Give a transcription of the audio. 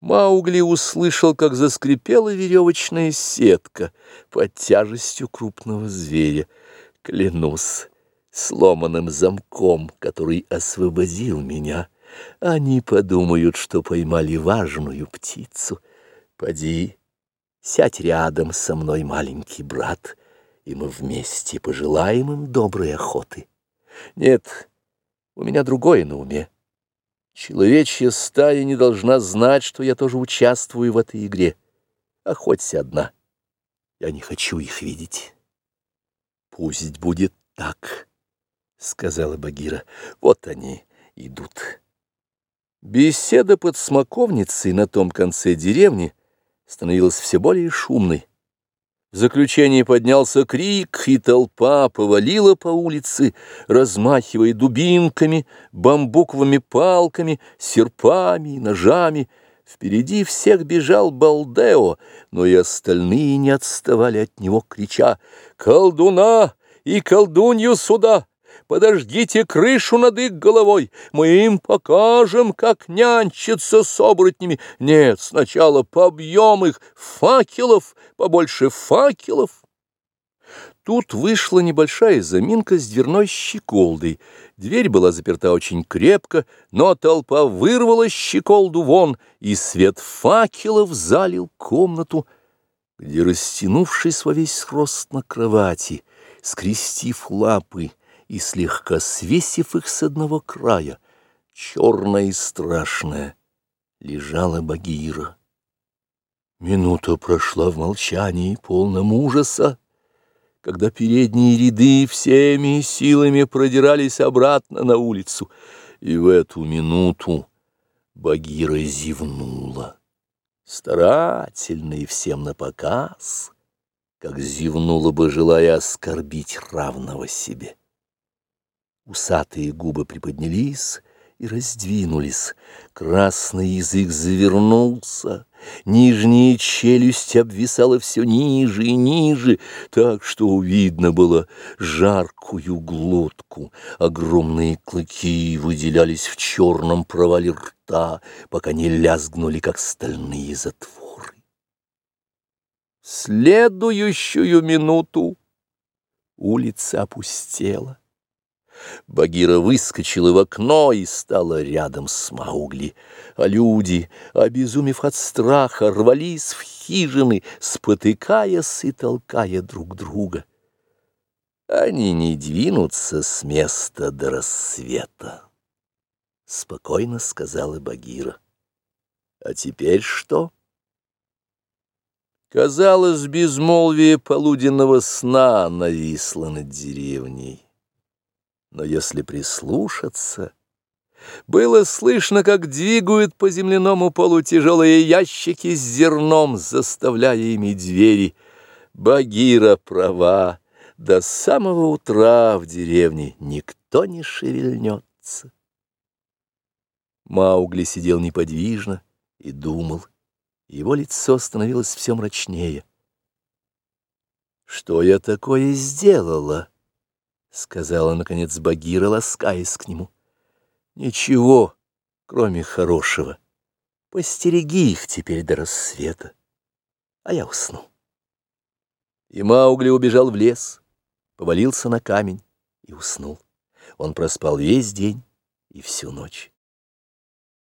Маугли услышал, как заскрипела веревочная сетка под тяжестью крупного зверя. Клянусь сломанным замком, который освободил меня. Они подумают, что поймали важную птицу. Поди, сядь рядом со мной, маленький брат, и мы вместе пожелаем им доброй охоты. Нет, у меня другое на уме. Человечья стая не должна знать, что я тоже участвую в этой игре. Охоться одна. Я не хочу их видеть. Пусть будет так, — сказала Багира. Вот они идут. Беседа под смоковницей на том конце деревни становилась все более шумной. В заключении поднялся крик, и толпа повалила по улице, размахивая дубинками, бамбуковыми палками, серпами и ножами. Впереди всех бежал Балдео, но и остальные не отставали от него, крича «Колдуна и колдунью сюда!» Подождите крышу над их головой, мы им покажем, как нянчиться с оборотнями. Нет, сначала побьем их факелов, побольше факелов. Тут вышла небольшая заминка с дверной щеколдой. Дверь была заперта очень крепко, но толпа вырвала щеколду вон, и свет факелов залил комнату, где, растянувшись во весь рост на кровати, скрестив лапы, и слегка свесив их с одного края, черная и страшная, лежала Багира. Минута прошла в молчании, полном ужаса, когда передние ряды всеми силами продирались обратно на улицу, и в эту минуту Багира зевнула, старательно и всем напоказ, как зевнула бы, желая оскорбить равного себе. Усатые губы приподнялись и раздвинулись, красный язык завернулся, нижняя челюсть обвисала все ниже и ниже, так что видно было жаркую глотку, огромные клыки выделялись в черном провале рта, пока не лязгнули, как стальные затворы. Следующую минуту улица опустела. Багира выскочила в окно и стала рядом с Маугли, а люди, обезумев от страха, рвались в хижины, спотыкаясь и толкая друг друга. Они не двинутся с места до рассвета, — спокойно сказала Багира. А теперь что? Казалось, безмолвие полуденного сна нависло над деревней. Но если прислушаться, было слышно, как двигают по земляному полу тяжелые ящики с зерном, заставляя ими двери. Багира права, до самого утра в деревне никто не шевельнется. Маугли сидел неподвижно и думал. Его лицо становилось все мрачнее. «Что я такое сделала?» — сказала, наконец, Багира, ласкаясь к нему. — Ничего, кроме хорошего. Постереги их теперь до рассвета, а я усну. И Маугли убежал в лес, повалился на камень и уснул. Он проспал весь день и всю ночь.